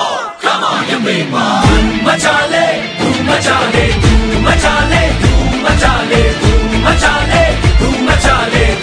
on, come on, you mean one. Boom, macha le, boom, macha le, boom, macha le, boom, macha le, boom, macha le, boom, macha le.